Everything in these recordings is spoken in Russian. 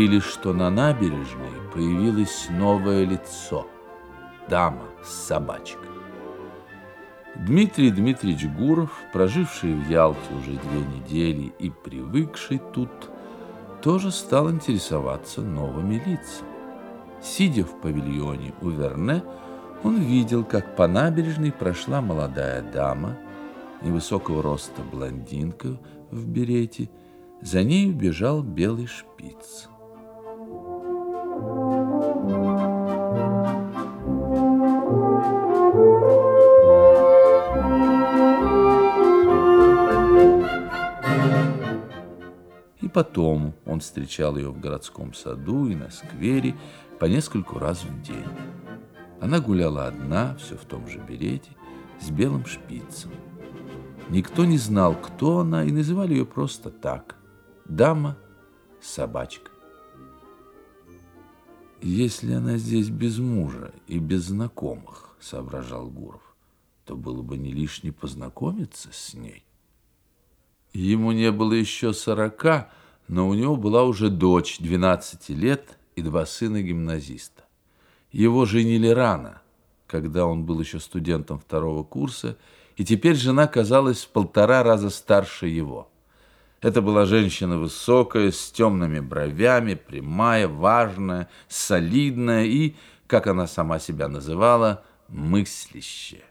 Говорили, что на набережной появилось новое лицо. Дама с собачкой. Дмитрий Дмитриевич Гуров, проживший в Ялте уже две недели и привыкший тут, тоже стал интересоваться новыми лицами. Сидя в павильоне у Верне, он видел, как по набережной прошла молодая дама, невысокого роста блондинка в берете, за ней бежал белый шпиц. И потом он встречал ее в городском саду и на сквере по нескольку раз в день. Она гуляла одна, все в том же берете, с белым шпицем. Никто не знал, кто она, и называли ее просто так – дама-собачка. «Если она здесь без мужа и без знакомых, — соображал Гуров, — то было бы не лишне познакомиться с ней». Ему не было еще сорока, но у него была уже дочь 12 лет и два сына гимназиста. Его женили рано, когда он был еще студентом второго курса, и теперь жена казалась в полтора раза старше его. Это была женщина высокая, с темными бровями, прямая, важная, солидная и, как она сама себя называла, мыслящая.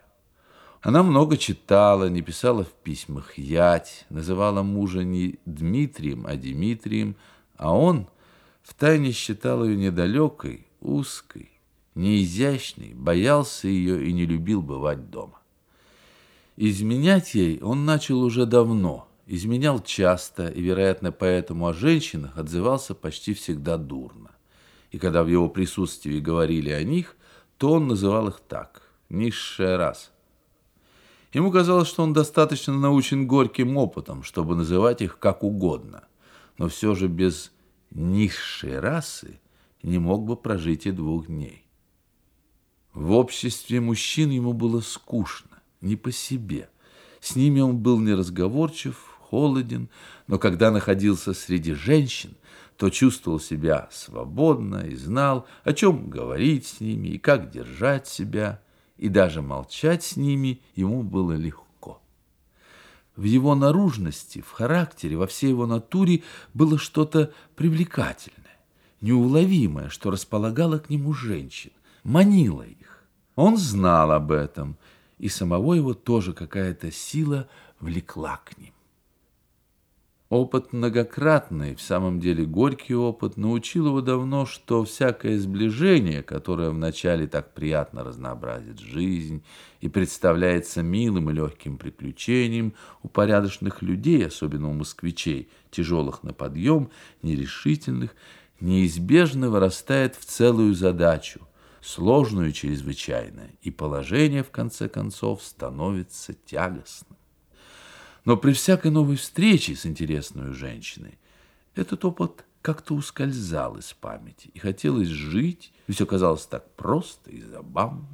Она много читала, не писала в письмах ять, называла мужа не Дмитрием, а Дмитрием, а он втайне считал ее недалекой, узкой, неизящной, боялся ее и не любил бывать дома. Изменять ей он начал уже давно, изменял часто и, вероятно, поэтому о женщинах отзывался почти всегда дурно. И когда в его присутствии говорили о них, то он называл их так – низшая раса. Ему казалось, что он достаточно научен горьким опытом, чтобы называть их как угодно, но все же без низшей расы не мог бы прожить и двух дней. В обществе мужчин ему было скучно, не по себе. С ними он был неразговорчив, холоден, но когда находился среди женщин, то чувствовал себя свободно и знал, о чем говорить с ними и как держать себя – и даже молчать с ними ему было легко. В его наружности, в характере, во всей его натуре было что-то привлекательное, неуловимое, что располагало к нему женщин, манило их. Он знал об этом, и самого его тоже какая-то сила влекла к ним. Опыт многократный, в самом деле горький опыт, научил его давно, что всякое сближение, которое вначале так приятно разнообразит жизнь и представляется милым и легким приключением у порядочных людей, особенно у москвичей, тяжелых на подъем, нерешительных, неизбежно вырастает в целую задачу, сложную чрезвычайно, и положение, в конце концов, становится тягостным. Но при всякой новой встрече с интересной женщиной этот опыт как-то ускользал из памяти, и хотелось жить, и все казалось так просто и забавно.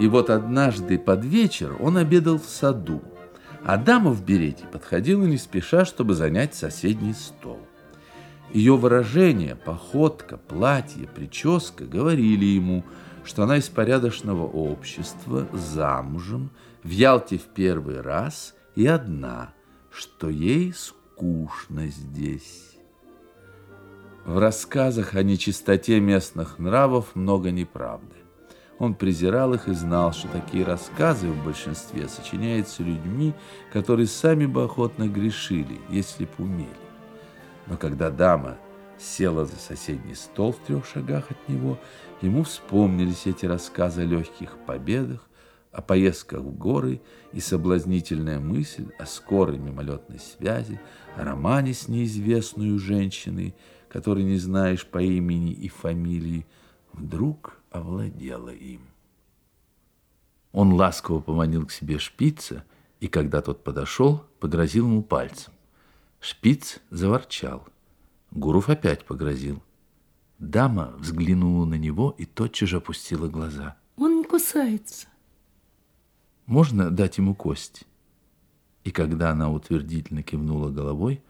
И вот однажды под вечер он обедал в саду, а дама в берете подходила не спеша, чтобы занять соседний стол. Ее выражение, походка, платье, прическа говорили ему, что она из порядочного общества, замужем, в Ялте в первый раз и одна, что ей скучно здесь. В рассказах о нечистоте местных нравов много неправды. Он презирал их и знал, что такие рассказы в большинстве сочиняются людьми, которые сами бы охотно грешили, если б умели. Но когда дама села за соседний стол в трех шагах от него, ему вспомнились эти рассказы о легких победах, о поездках в горы и соблазнительная мысль о скорой мимолетной связи, о романе с неизвестной женщиной, которой не знаешь по имени и фамилии, вдруг овладела им. Он ласково поманил к себе шпица, и когда тот подошел, погрозил ему пальцем. Шпиц заворчал. Гуров опять погрозил. Дама взглянула на него и тотчас же опустила глаза. Он не кусается. Можно дать ему кость? И когда она утвердительно кивнула головой,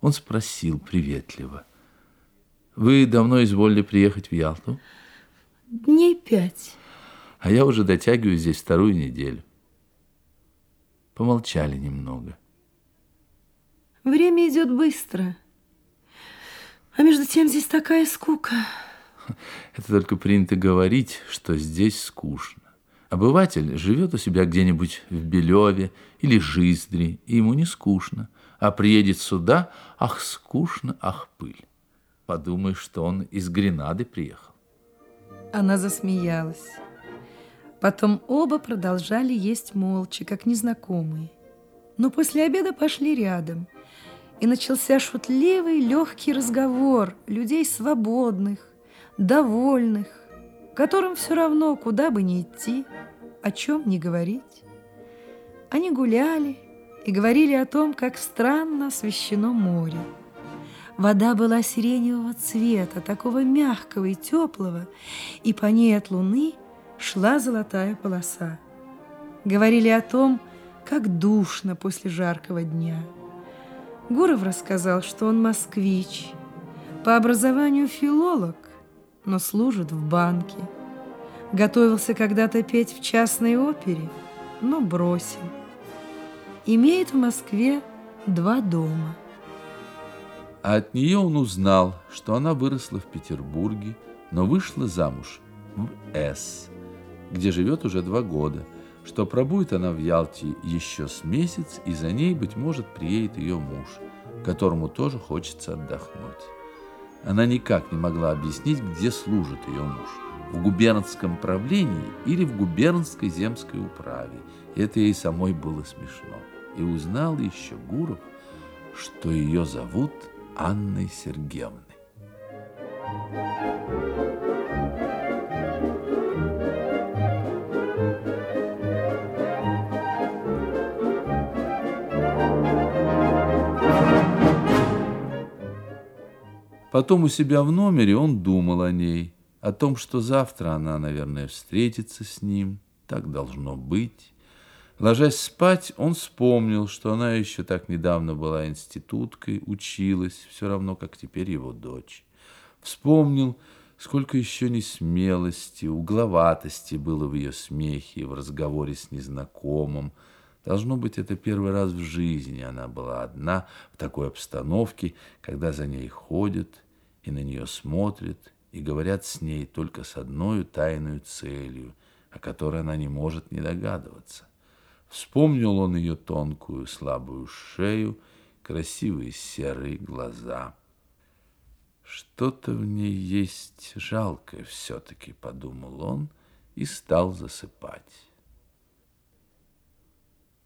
он спросил приветливо. Вы давно изволили приехать в Ялту? Дней пять. А я уже дотягиваю здесь вторую неделю. Помолчали немного. Время идет быстро. А между тем здесь такая скука. Это только принято говорить, что здесь скучно. Обыватель живет у себя где-нибудь в Белеве или Жиздре, и ему не скучно. А приедет сюда, ах, скучно, ах, пыль. Подумаешь, что он из Гренады приехал. Она засмеялась. Потом оба продолжали есть молча, как незнакомые. Но после обеда пошли рядом – и начался шутливый, легкий разговор людей свободных, довольных, которым все равно, куда бы ни идти, о чем не говорить. Они гуляли и говорили о том, как странно освещено море. Вода была сиреневого цвета, такого мягкого и теплого, и по ней от луны шла золотая полоса. Говорили о том, как душно после жаркого дня – Гуров рассказал, что он москвич, по образованию филолог, но служит в банке. Готовился когда-то петь в частной опере, но бросил. Имеет в Москве два дома. А от нее он узнал, что она выросла в Петербурге, но вышла замуж в С, где живет уже два года – что пробудет она в Ялте еще с месяц, и за ней, быть может, приедет ее муж, которому тоже хочется отдохнуть. Она никак не могла объяснить, где служит ее муж – в губернском правлении или в губернской земской управе. Это ей самой было смешно. И узнал еще Гуров, что ее зовут Анной Сергеевной. Потом у себя в номере он думал о ней, о том, что завтра она, наверное, встретится с ним, так должно быть. Ложась спать, он вспомнил, что она еще так недавно была институткой, училась, все равно, как теперь его дочь. Вспомнил, сколько еще несмелости, угловатости было в ее смехе, в разговоре с незнакомым, Должно быть, это первый раз в жизни она была одна в такой обстановке, когда за ней ходят и на нее смотрят и говорят с ней только с одной тайной целью, о которой она не может не догадываться. Вспомнил он ее тонкую слабую шею, красивые серые глаза. Что-то в ней есть жалкое все-таки, подумал он и стал засыпать.